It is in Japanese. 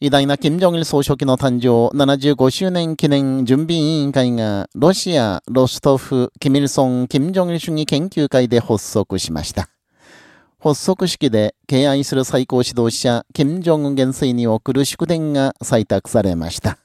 偉大な金正日総書記の誕生75周年記念準備委員会がロシア、ロストフ、キミルソン、金正日主義研究会で発足しました。発足式で敬愛する最高指導者、金正恩元帥に贈る祝電が採択されました。